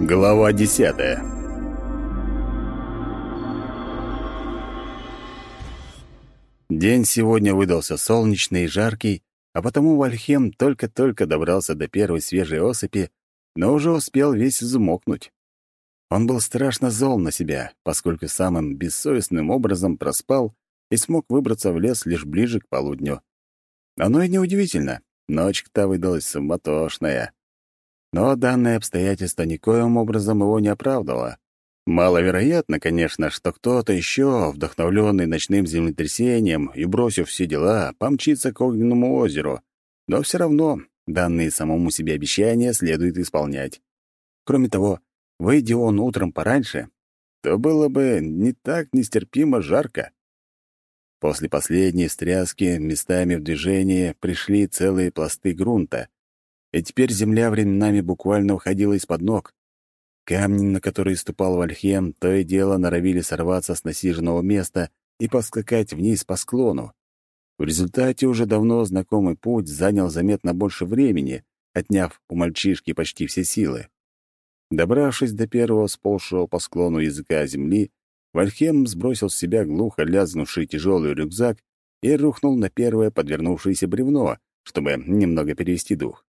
Глава десятая День сегодня выдался солнечный и жаркий, а потому Вальхем только-только добрался до первой свежей осыпи, но уже успел весь взмокнуть. Он был страшно зол на себя, поскольку самым бессовестным образом проспал и смог выбраться в лес лишь ближе к полудню. Оно и неудивительно, ночь-то выдалась суматошная. Но данное обстоятельство никоим образом его не оправдывало. Маловероятно, конечно, что кто-то еще, вдохновленный ночным землетрясением и бросив все дела, помчится к огненному озеру. Но все равно данные самому себе обещания следует исполнять. Кроме того, выйди он утром пораньше, то было бы не так нестерпимо жарко. После последней встряски местами в движение пришли целые пласты грунта, и теперь земля временами буквально уходила из-под ног. Камни, на которые ступал Вальхем, то и дело норовили сорваться с насиженного места и поскакать вниз по склону. В результате уже давно знакомый путь занял заметно больше времени, отняв у мальчишки почти все силы. Добравшись до первого сползшего по склону языка земли, Вальхем сбросил с себя глухо лязнувший тяжелый рюкзак и рухнул на первое подвернувшееся бревно, чтобы немного перевести дух.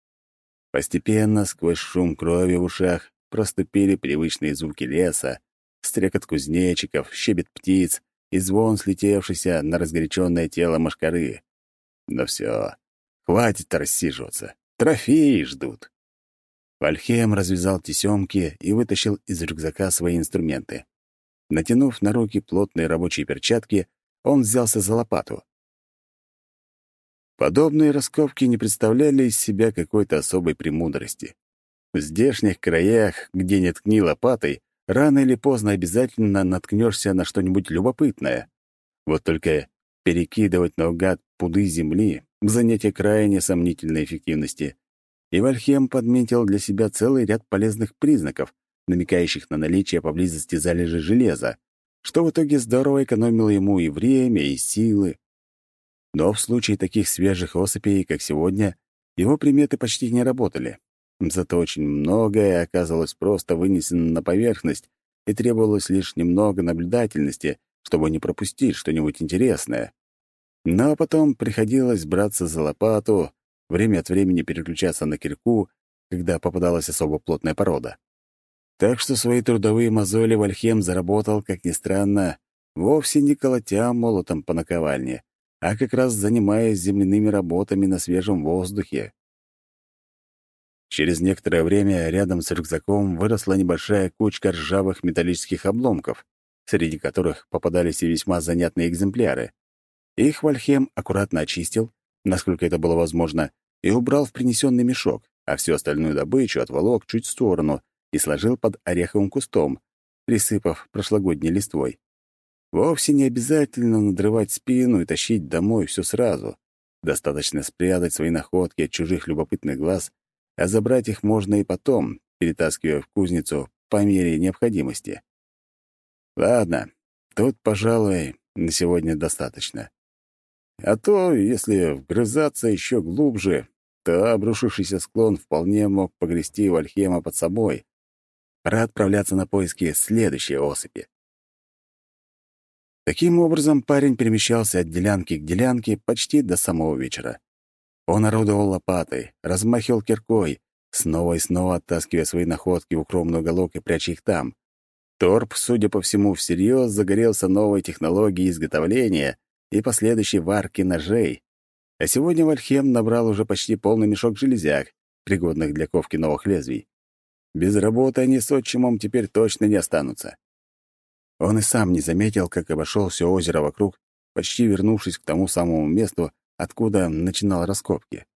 Постепенно, сквозь шум крови в ушах, проступили привычные звуки леса, стрекот кузнечиков, щебет птиц и звон слетевшийся на разгоряченное тело мошкары. Но все, хватит рассиживаться, трофеи ждут. Вальхем развязал тесемки и вытащил из рюкзака свои инструменты. Натянув на руки плотные рабочие перчатки, он взялся за лопату. Подобные раскопки не представляли из себя какой-то особой премудрости. В здешних краях, где не ткни лопатой, рано или поздно обязательно наткнешься на что-нибудь любопытное. Вот только перекидывать наугад пуды земли — занятие крайне сомнительной эффективности. И Вальхем подметил для себя целый ряд полезных признаков, намекающих на наличие поблизости залежи железа, что в итоге здорово экономило ему и время, и силы. Но в случае таких свежих особей, как сегодня, его приметы почти не работали. Зато очень многое оказалось просто вынесено на поверхность, и требовалось лишь немного наблюдательности, чтобы не пропустить что-нибудь интересное. Но потом приходилось браться за лопату, время от времени переключаться на кирку, когда попадалась особо плотная порода. Так что свои трудовые мозоли Вальхем заработал, как ни странно, вовсе не колотя молотом по наковальне, а как раз занимаясь земляными работами на свежем воздухе. Через некоторое время рядом с рюкзаком выросла небольшая кучка ржавых металлических обломков, среди которых попадались и весьма занятные экземпляры. Их Вальхем аккуратно очистил, насколько это было возможно, и убрал в принесенный мешок, а всю остальную добычу отволок чуть в сторону и сложил под ореховым кустом, присыпав прошлогодней листвой. Вовсе не обязательно надрывать спину и тащить домой все сразу. Достаточно спрятать свои находки от чужих любопытных глаз, а забрать их можно и потом, перетаскивая в кузницу по мере необходимости. Ладно, тут, пожалуй, на сегодня достаточно. А то, если вгрызаться еще глубже, то обрушившийся склон вполне мог погрести Вальхема под собой. Пора отправляться на поиски следующей осыпи. Таким образом, парень перемещался от делянки к делянке почти до самого вечера. Он орудовал лопатой, размахивал киркой, снова и снова оттаскивая свои находки в укромный уголок и пряча их там. Торп, судя по всему, всерьез загорелся новой технологией изготовления и последующей варки ножей. А сегодня Вальхем набрал уже почти полный мешок железяк, пригодных для ковки новых лезвий. Без работы они с отчимом теперь точно не останутся. Он и сам не заметил, как обошел все озеро вокруг, почти вернувшись к тому самому месту, откуда начинал раскопки.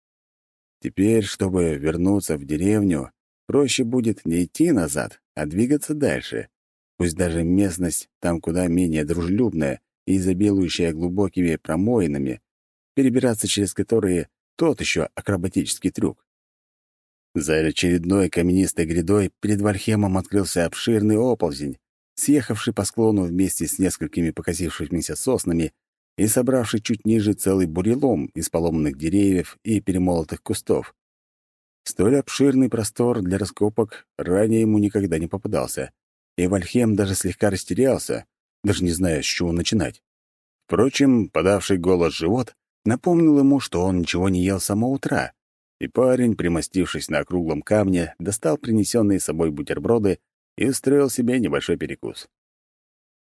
Теперь, чтобы вернуться в деревню, проще будет не идти назад, а двигаться дальше. Пусть даже местность там куда менее дружелюбная и изобилующая глубокими промоинами, перебираться через которые тот еще акробатический трюк. За очередной каменистой грядой перед Вальхемом открылся обширный оползень, съехавший по склону вместе с несколькими покосившимися соснами и собравший чуть ниже целый бурелом из поломанных деревьев и перемолотых кустов. Столь обширный простор для раскопок ранее ему никогда не попадался, и Вальхем даже слегка растерялся, даже не зная, с чего начинать. Впрочем, подавший голос живот напомнил ему, что он ничего не ел с самого утра, и парень, примостившись на округлом камне, достал принесенные собой бутерброды и устроил себе небольшой перекус.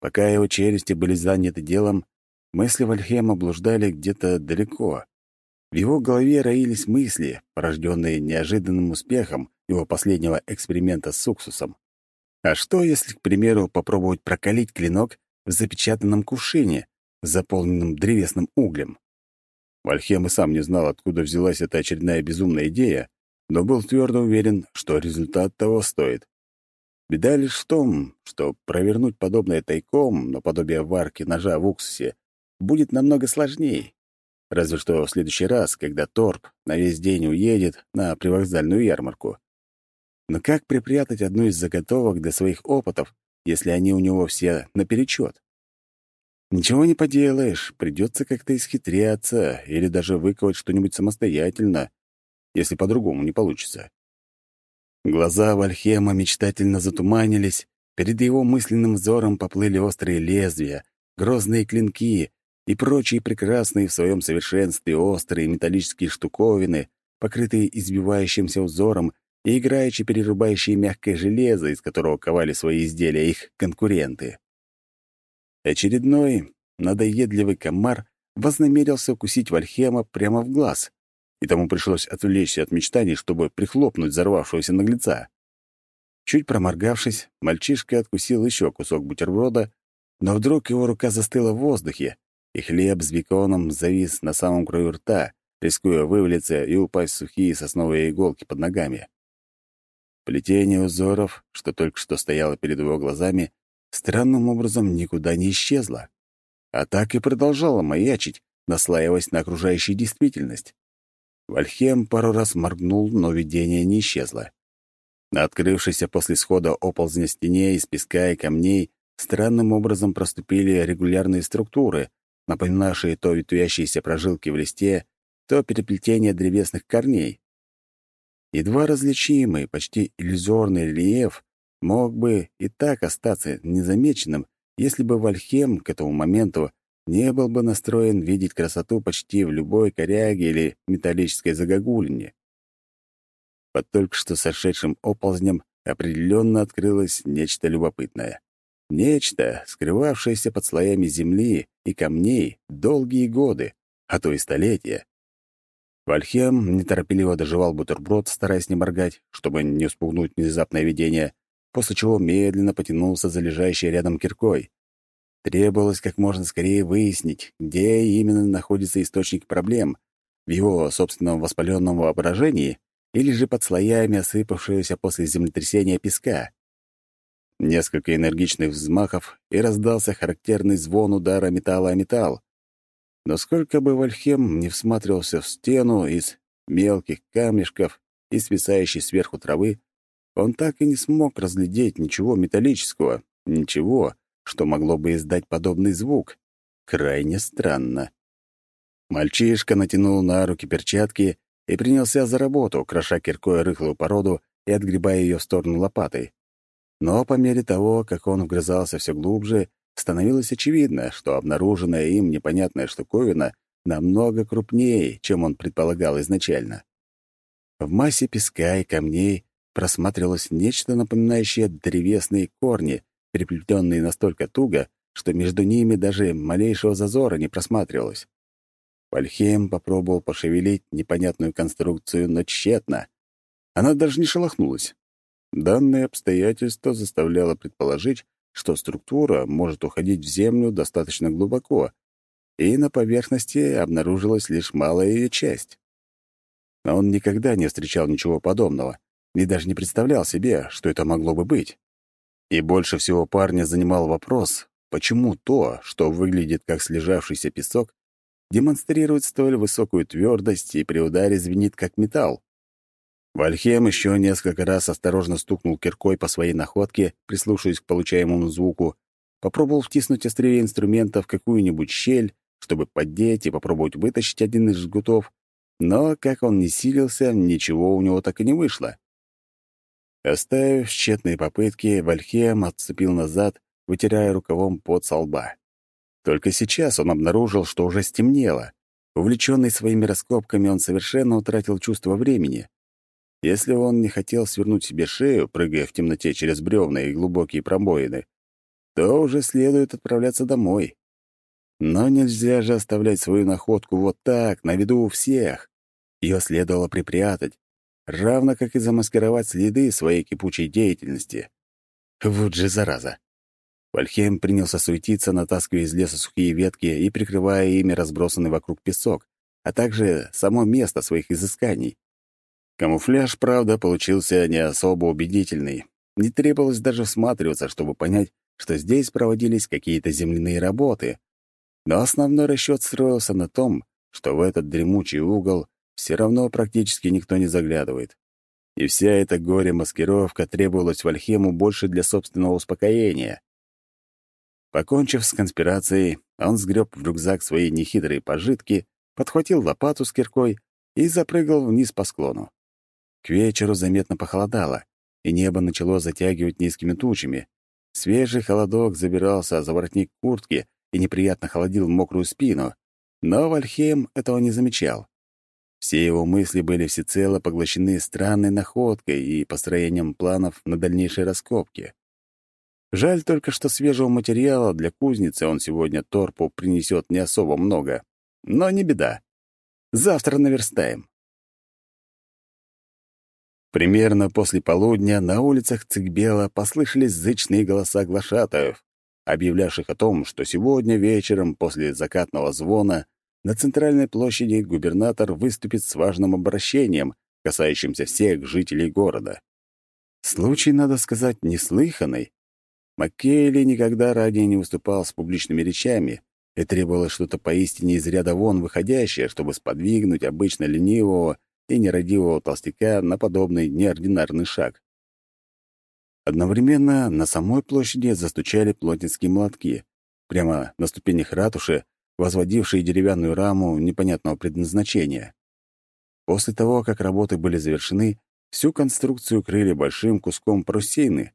Пока его челюсти были заняты делом, мысли Вальхема блуждали где-то далеко. В его голове роились мысли, порожденные неожиданным успехом его последнего эксперимента с уксусом. А что, если, к примеру, попробовать прокалить клинок в запечатанном кувшине, заполненном древесным углем? Вальхем и сам не знал, откуда взялась эта очередная безумная идея, но был твердо уверен, что результат того стоит. Беда лишь в том, что провернуть подобное тайком, наподобие варки ножа в уксусе, будет намного сложнее. Разве что в следующий раз, когда Торп на весь день уедет на привокзальную ярмарку. Но как припрятать одну из заготовок для своих опытов, если они у него все наперечет? Ничего не поделаешь, придется как-то исхитряться или даже выковать что-нибудь самостоятельно, если по-другому не получится. Глаза Вальхема мечтательно затуманились, перед его мысленным взором поплыли острые лезвия, грозные клинки и прочие прекрасные в своем совершенстве острые металлические штуковины, покрытые избивающимся узором и играючи перерубающие мягкое железо, из которого ковали свои изделия их конкуренты. Очередной надоедливый комар вознамерился укусить Вальхема прямо в глаз, и тому пришлось отвлечься от мечтаний, чтобы прихлопнуть взорвавшегося наглеца. Чуть проморгавшись, мальчишка откусил еще кусок бутерброда, но вдруг его рука застыла в воздухе, и хлеб с беконом завис на самом краю рта, рискуя вывалиться и упасть в сухие сосновые иголки под ногами. Плетение узоров, что только что стояло перед его глазами, странным образом никуда не исчезла, а так и продолжала маячить, наслаиваясь на окружающую действительность. Вальхем пару раз моргнул, но видение не исчезло. На открывшейся после схода оползня стене из песка и камней странным образом проступили регулярные структуры, напоминавшие то ветвящиеся прожилки в листе, то переплетение древесных корней. Едва различимый, почти иллюзорный рельеф мог бы и так остаться незамеченным, если бы Вальхем к этому моменту не был бы настроен видеть красоту почти в любой коряге или металлической загогулине. Под только что сошедшим оползнем определенно открылось нечто любопытное. Нечто, скрывавшееся под слоями земли и камней долгие годы, а то и столетия. Вальхем неторопеливо доживал бутерброд, стараясь не моргать, чтобы не спугнуть внезапное видение, после чего медленно потянулся за лежащей рядом киркой. Требовалось как можно скорее выяснить, где именно находится источник проблем, в его собственном воспаленном воображении или же под слоями осыпавшегося после землетрясения песка. Несколько энергичных взмахов, и раздался характерный звон удара металла о металл. Но сколько бы Вальхем не всматривался в стену из мелких камешков и свисающей сверху травы, он так и не смог разглядеть ничего металлического, ничего, что могло бы издать подобный звук. Крайне странно. Мальчишка натянул на руки перчатки и принялся за работу, кроша киркой рыхлую породу и отгребая ее в сторону лопатой. Но по мере того, как он вгрызался все глубже, становилось очевидно, что обнаруженная им непонятная штуковина намного крупнее, чем он предполагал изначально. В массе песка и камней просматривалось нечто напоминающее древесные корни, переплетенные настолько туго, что между ними даже малейшего зазора не просматривалось. Вальхейм попробовал пошевелить непонятную конструкцию, но тщетно. Она даже не шелохнулась. Данное обстоятельство заставляло предположить, что структура может уходить в землю достаточно глубоко, и на поверхности обнаружилась лишь малая ее часть. Но он никогда не встречал ничего подобного, и даже не представлял себе, что это могло бы быть. И больше всего парня занимал вопрос, почему то, что выглядит как слежавшийся песок, демонстрирует столь высокую твердость и при ударе звенит как металл. Вальхем еще несколько раз осторожно стукнул киркой по своей находке, прислушиваясь к получаемому звуку, попробовал втиснуть острие инструмента в какую-нибудь щель, чтобы поддеть и попробовать вытащить один из жгутов, Но, как он не силился, ничего у него так и не вышло. Оставив тщетные попытки, Вальхем отступил назад, вытирая рукавом пот со лба. Только сейчас он обнаружил, что уже стемнело. Увлеченный своими раскопками, он совершенно утратил чувство времени. Если он не хотел свернуть себе шею, прыгая в темноте через бревна и глубокие пробоины, то уже следует отправляться домой. Но нельзя же оставлять свою находку вот так, на виду у всех. Ее следовало припрятать, равно как и замаскировать следы своей кипучей деятельности. Вот же зараза. Вальхейм принялся суетиться, натаскивая из леса сухие ветки и прикрывая ими разбросанный вокруг песок, а также само место своих изысканий. Камуфляж, правда, получился не особо убедительный. Не требовалось даже всматриваться, чтобы понять, что здесь проводились какие-то земляные работы. Но основной расчет строился на том, что в этот дремучий угол все равно практически никто не заглядывает. И вся эта горе-маскировка требовалась Вальхему больше для собственного успокоения. Покончив с конспирацией, он сгреб в рюкзак свои нехитрые пожитки, подхватил лопату с киркой и запрыгал вниз по склону. К вечеру заметно похолодало, и небо начало затягивать низкими тучами. Свежий холодок забирался за воротник куртки и неприятно холодил мокрую спину, но Вальхейм этого не замечал. Все его мысли были всецело поглощены странной находкой и построением планов на дальнейшей раскопки. Жаль только, что свежего материала для кузницы он сегодня торпу принесет не особо много. Но не беда. Завтра наверстаем. Примерно после полудня на улицах Цикбела послышались зычные голоса глашатаев, объявлявших о том, что сегодня вечером после закатного звона на центральной площади губернатор выступит с важным обращением, касающимся всех жителей города. Случай, надо сказать, неслыханный. Маккейли никогда ранее не выступал с публичными речами, и требовалось что-то поистине из ряда вон выходящее, чтобы сподвигнуть обычно ленивого и нерадивого толстяка на подобный неординарный шаг. Одновременно на самой площади застучали плотницкие молотки. Прямо на ступенях ратуши возводившие деревянную раму непонятного предназначения. После того, как работы были завершены, всю конструкцию крыли большим куском парусины,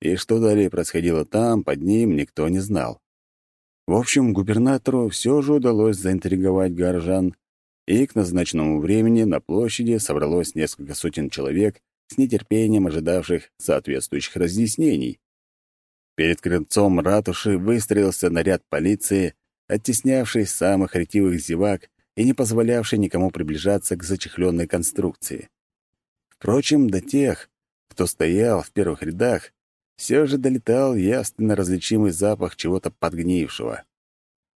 и что далее происходило там, под ним, никто не знал. В общем, губернатору все же удалось заинтриговать горожан, и к назначенному времени на площади собралось несколько сотен человек с нетерпением ожидавших соответствующих разъяснений. Перед крыльцом ратуши выстроился наряд полиции, оттеснявший самых ретивых зевак и не позволявший никому приближаться к зачехленной конструкции. Впрочем, до тех, кто стоял в первых рядах, все же долетал явственно различимый запах чего-то подгнившего.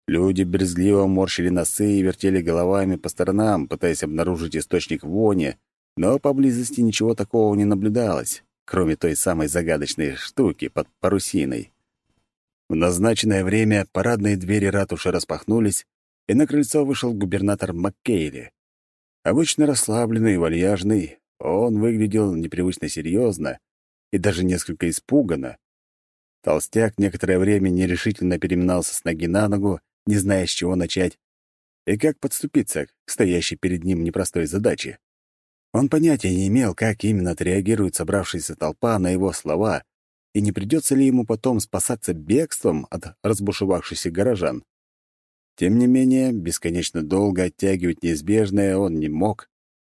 Люди брезгливо морщили носы и вертели головами по сторонам, пытаясь обнаружить источник вони, но поблизости ничего такого не наблюдалось, кроме той самой загадочной штуки под парусиной. В назначенное время парадные двери ратуши распахнулись, и на крыльцо вышел губернатор Маккейли. Обычно расслабленный и вальяжный, он выглядел непривычно серьезно и даже несколько испуганно. Толстяк некоторое время нерешительно переминался с ноги на ногу, не зная, с чего начать, и как подступиться к стоящей перед ним непростой задаче. Он понятия не имел, как именно отреагирует собравшаяся толпа на его слова, и не придется ли ему потом спасаться бегством от разбушевавшихся горожан. Тем не менее, бесконечно долго оттягивать неизбежное он не мог,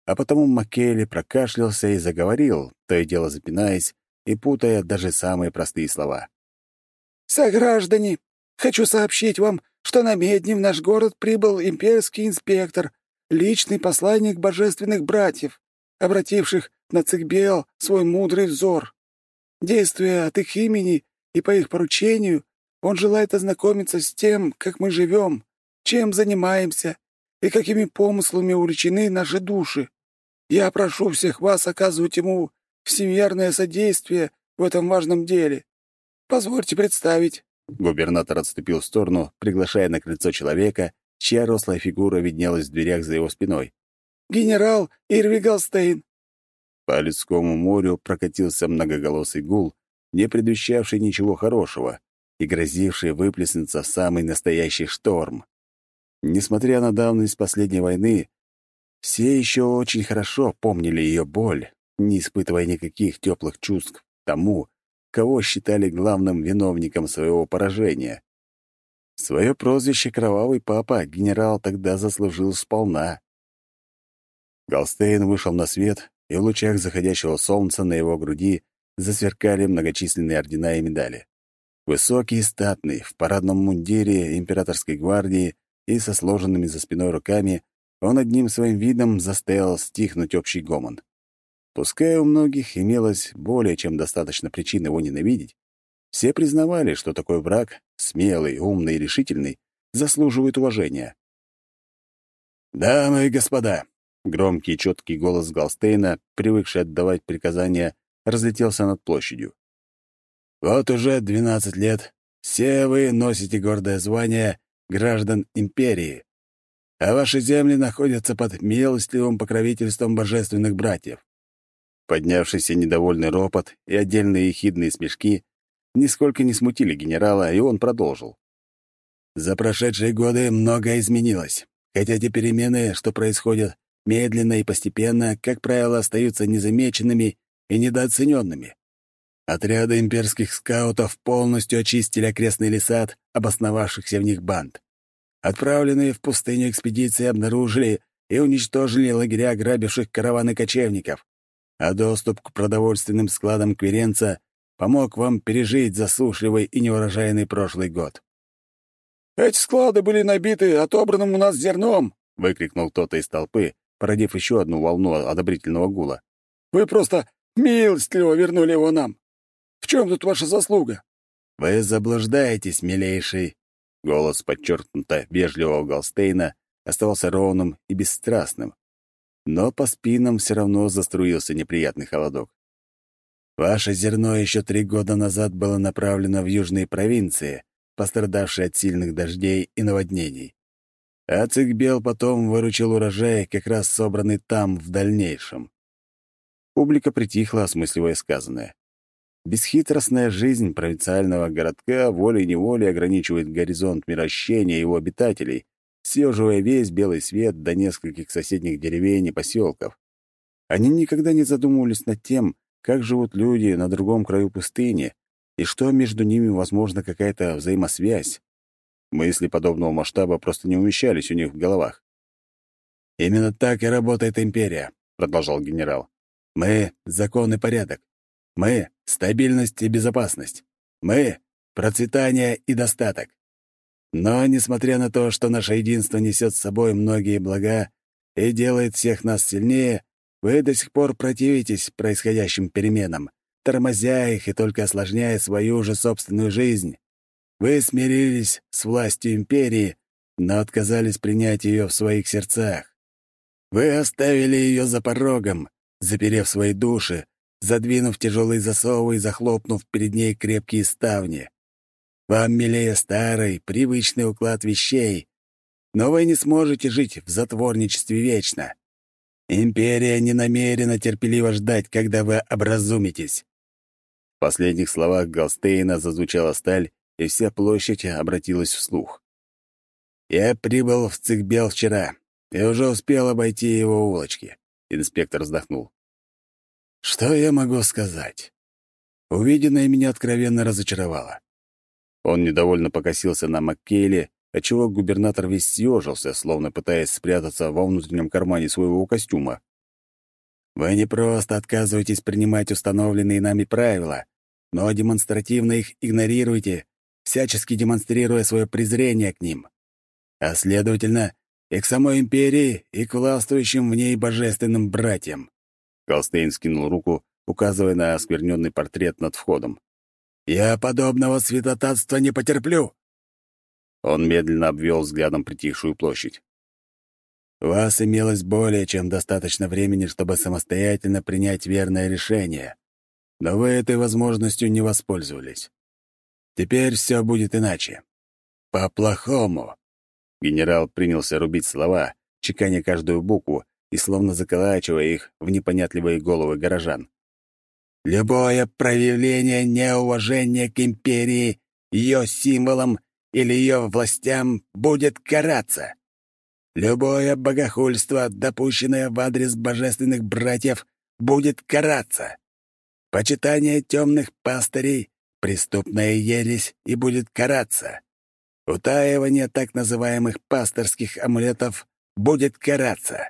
а потому Маккейли прокашлялся и заговорил, то и дело запинаясь и путая даже самые простые слова. «Сограждане, хочу сообщить вам, что на Медне в наш город прибыл имперский инспектор, личный посланник божественных братьев, обративших на Цикбел свой мудрый взор. Действуя от их имени и по их поручению, он желает ознакомиться с тем, как мы живем, чем занимаемся и какими помыслами увлечены наши души. Я прошу всех вас оказывать ему всемирное содействие в этом важном деле. Позвольте представить». Губернатор отступил в сторону, приглашая на крыльцо человека, чья рослая фигура виднелась в дверях за его спиной. «Генерал Ирвигалстейн, по людскому морю прокатился многоголосый гул, не предвещавший ничего хорошего и грозивший выплеснуться в самый настоящий шторм. Несмотря на давность последней войны, Все еще очень хорошо помнили ее боль, не испытывая никаких теплых чувств тому, кого считали главным виновником своего поражения. Свое прозвище «Кровавый папа» генерал тогда заслужил сполна. Галстейн вышел на свет, и в лучах заходящего солнца на его груди засверкали многочисленные ордена и медали. Высокий и статный, в парадном мундире императорской гвардии и со сложенными за спиной руками, он одним своим видом заставил стихнуть общий гомон. Пускай у многих имелось более чем достаточно причин его ненавидеть, все признавали, что такой враг, смелый, умный и решительный, заслуживает уважения. «Дамы и господа!» — громкий и четкий голос Галстейна, привыкший отдавать приказания, разлетелся над площадью. «Вот уже двенадцать лет все вы носите гордое звание граждан империи, а ваши земли находятся под милостливым покровительством божественных братьев». Поднявшийся недовольный ропот и отдельные ехидные смешки нисколько не смутили генерала, и он продолжил. «За прошедшие годы многое изменилось, хотя те перемены, что происходят медленно и постепенно, как правило, остаются незамеченными и недооцененными. Отряды имперских скаутов полностью очистили окрестный леса обосновавшихся в них банд. Отправленные в пустыню экспедиции обнаружили и уничтожили лагеря грабивших караваны кочевников, а доступ к продовольственным складам Кверенца помог вам пережить засушливый и неурожайный прошлый год. «Эти склады были набиты отобранным у нас зерном!» — выкрикнул кто-то из толпы, породив еще одну волну одобрительного гула. «Вы просто милостливо вернули его нам! В чем тут ваша заслуга?» «Вы заблуждаетесь, милейший!» Голос подчеркнуто вежливого Галстейна оставался ровным и бесстрастным, но по спинам все равно заструился неприятный холодок. Ваше зерно еще три года назад было направлено в южные провинции, пострадавшие от сильных дождей и наводнений. А Цикбел потом выручил урожай, как раз собранный там в дальнейшем. Публика притихла, осмысливая сказанное. Бесхитростная жизнь провинциального городка волей-неволей ограничивает горизонт мироощения его обитателей, съеживая весь белый свет до нескольких соседних деревень и поселков. Они никогда не задумывались над тем, как живут люди на другом краю пустыни и что между ними, возможно, какая-то взаимосвязь. Мысли подобного масштаба просто не умещались у них в головах. «Именно так и работает империя», — продолжал генерал. «Мы — закон и порядок. Мы — стабильность и безопасность. Мы — процветание и достаток. Но, несмотря на то, что наше единство несет с собой многие блага и делает всех нас сильнее, вы до сих пор противитесь происходящим переменам, тормозя их и только осложняя свою же собственную жизнь. Вы смирились с властью империи, но отказались принять ее в своих сердцах. Вы оставили ее за порогом, заперев свои души, задвинув тяжелые засовы и захлопнув перед ней крепкие ставни. Вам милее старый, привычный уклад вещей, но вы не сможете жить в затворничестве вечно. Империя не намерена терпеливо ждать, когда вы образумитесь». В последних словах Галстейна зазвучала сталь, и вся площадь обратилась вслух. «Я прибыл в Цикбел вчера и уже успел обойти его улочки», — инспектор вздохнул. «Что я могу сказать? Увиденное меня откровенно разочаровало». Он недовольно покосился на Маккейле, отчего губернатор весь съежился, словно пытаясь спрятаться во внутреннем кармане своего костюма. «Вы не просто отказываетесь принимать установленные нами правила, но демонстративно их игнорируете, всячески демонстрируя свое презрение к ним. А следовательно, и к самой империи, и к властвующим в ней божественным братьям». Колстейн скинул руку, указывая на оскверненный портрет над входом. «Я подобного святотатства не потерплю!» Он медленно обвел взглядом притихшую площадь. «У вас имелось более чем достаточно времени, чтобы самостоятельно принять верное решение, но вы этой возможностью не воспользовались. Теперь все будет иначе. По-плохому». Генерал принялся рубить слова, чеканя каждую букву и словно заколачивая их в непонятливые головы горожан. «Любое проявление неуважения к империи, ее символам или ее властям будет караться. Любое богохульство, допущенное в адрес божественных братьев, будет караться. Почитание темных пастырей — преступная ересь и будет караться. Утаивание так называемых пасторских амулетов будет караться.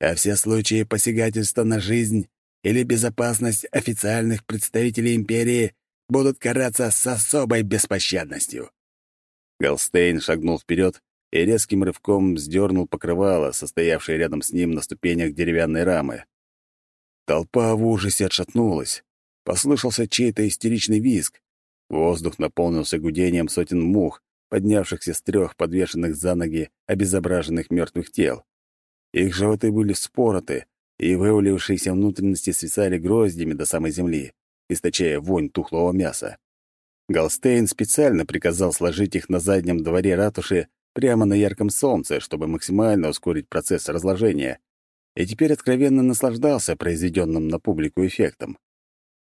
А все случаи посягательства на жизнь или безопасность официальных представителей империи будут караться с особой беспощадностью. Голстейн шагнул вперед и резким рывком сдернул покрывало, состоявшее рядом с ним на ступенях деревянной рамы. Толпа в ужасе отшатнулась. Послышался чей-то истеричный визг. Воздух наполнился гудением сотен мух, поднявшихся с трех подвешенных за ноги обезображенных мертвых тел. Их животы были спороты, и вывалившиеся внутренности свисали гроздями до самой земли, источая вонь тухлого мяса. Галстейн специально приказал сложить их на заднем дворе ратуши прямо на ярком солнце, чтобы максимально ускорить процесс разложения, и теперь откровенно наслаждался произведенным на публику эффектом.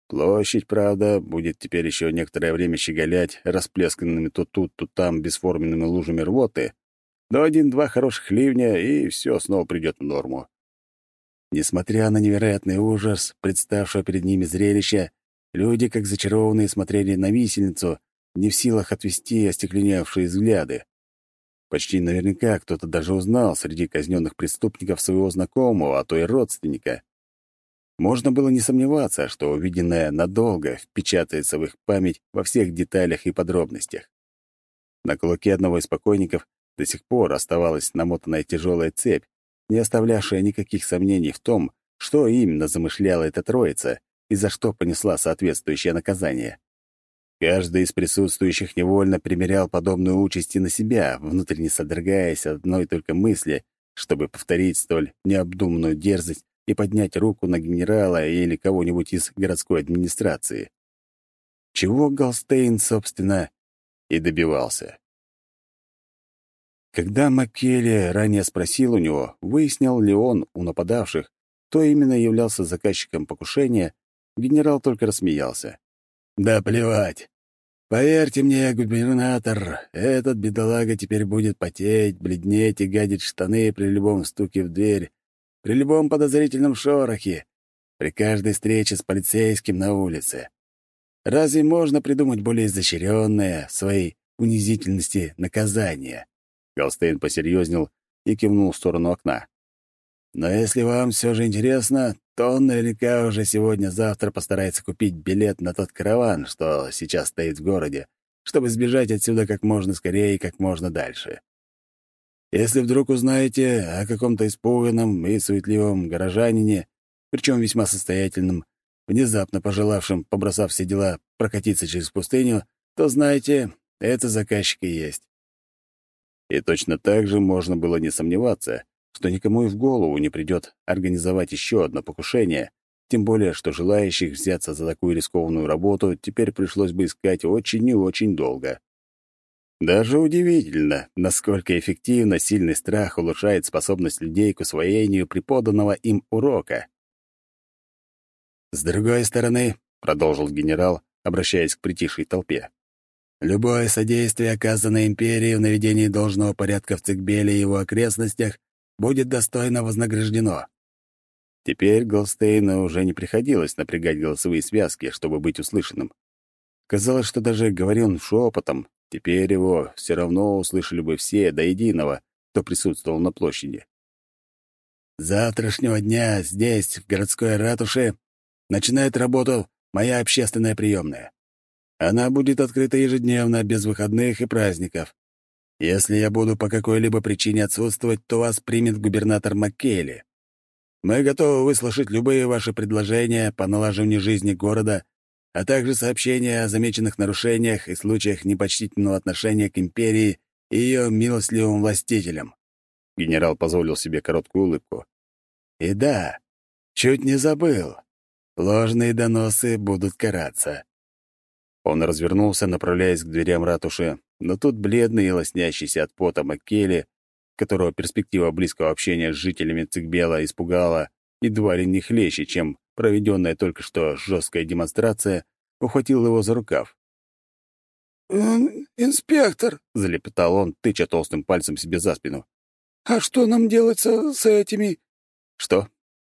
Площадь, правда, будет теперь еще некоторое время щеголять расплесканными то тут, то там бесформенными лужами рвоты, но один-два хороших ливня, и все снова придет в норму. Несмотря на невероятный ужас, представшего перед ними зрелища, Люди, как зачарованные, смотрели на висельницу, не в силах отвести остекленевшие взгляды. Почти наверняка кто-то даже узнал среди казненных преступников своего знакомого, а то и родственника. Можно было не сомневаться, что увиденное надолго впечатается в их память во всех деталях и подробностях. На кулаке одного из покойников до сих пор оставалась намотанная тяжелая цепь, не оставлявшая никаких сомнений в том, что именно замышляла эта троица и за что понесла соответствующее наказание. Каждый из присутствующих невольно примерял подобную участь и на себя, внутренне содрогаясь одной только мысли, чтобы повторить столь необдуманную дерзость и поднять руку на генерала или кого-нибудь из городской администрации. Чего Галстейн, собственно, и добивался. Когда Маккелли ранее спросил у него, выяснил ли он у нападавших, кто именно являлся заказчиком покушения, Генерал только рассмеялся. «Да плевать. Поверьте мне, губернатор, этот бедолага теперь будет потеть, бледнеть и гадить штаны при любом стуке в дверь, при любом подозрительном шорохе, при каждой встрече с полицейским на улице. Разве можно придумать более изощренное своей унизительности наказание?» Галстейн посерьезнел и кивнул в сторону окна. «Но если вам все же интересно, то он наверняка уже сегодня-завтра постарается купить билет на тот караван, что сейчас стоит в городе, чтобы сбежать отсюда как можно скорее и как можно дальше. Если вдруг узнаете о каком-то испуганном и суетливом горожанине, причем весьма состоятельном, внезапно пожелавшим, побросав все дела, прокатиться через пустыню, то знайте, это заказчик и есть. И точно так же можно было не сомневаться — что никому и в голову не придет организовать еще одно покушение, тем более, что желающих взяться за такую рискованную работу теперь пришлось бы искать очень и очень долго. Даже удивительно, насколько эффективно сильный страх улучшает способность людей к усвоению преподанного им урока. «С другой стороны», — продолжил генерал, обращаясь к притихшей толпе, «любое содействие, оказанное империи в наведении должного порядка в Цикбеле и его окрестностях, будет достойно вознаграждено. Теперь Голстейну уже не приходилось напрягать голосовые связки, чтобы быть услышанным. Казалось, что даже говорил он шепотом, теперь его все равно услышали бы все до единого, кто присутствовал на площади. завтрашнего дня здесь, в городской ратуше, начинает работу моя общественная приемная. Она будет открыта ежедневно, без выходных и праздников. Если я буду по какой-либо причине отсутствовать, то вас примет губернатор Маккейли. Мы готовы выслушать любые ваши предложения по налаживанию жизни города, а также сообщения о замеченных нарушениях и случаях непочтительного отношения к империи и ее милостливым властителям». Генерал позволил себе короткую улыбку. «И да, чуть не забыл. Ложные доносы будут караться». Он развернулся, направляясь к дверям ратуши, но тут бледный и лоснящийся от пота Маккелли, которого перспектива близкого общения с жителями Цикбела испугала едва ли не хлеще, чем проведенная только что жесткая демонстрация, ухватил его за рукав. «Инспектор!» — залепетал он, тыча толстым пальцем себе за спину. «А что нам делать с, с этими?» «Что?»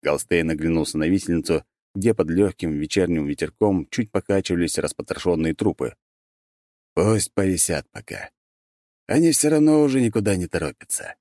Галстейн оглянулся на висельницу, где под легким вечерним ветерком чуть покачивались распотрошенные трупы. «Пусть повисят пока. Они все равно уже никуда не торопятся.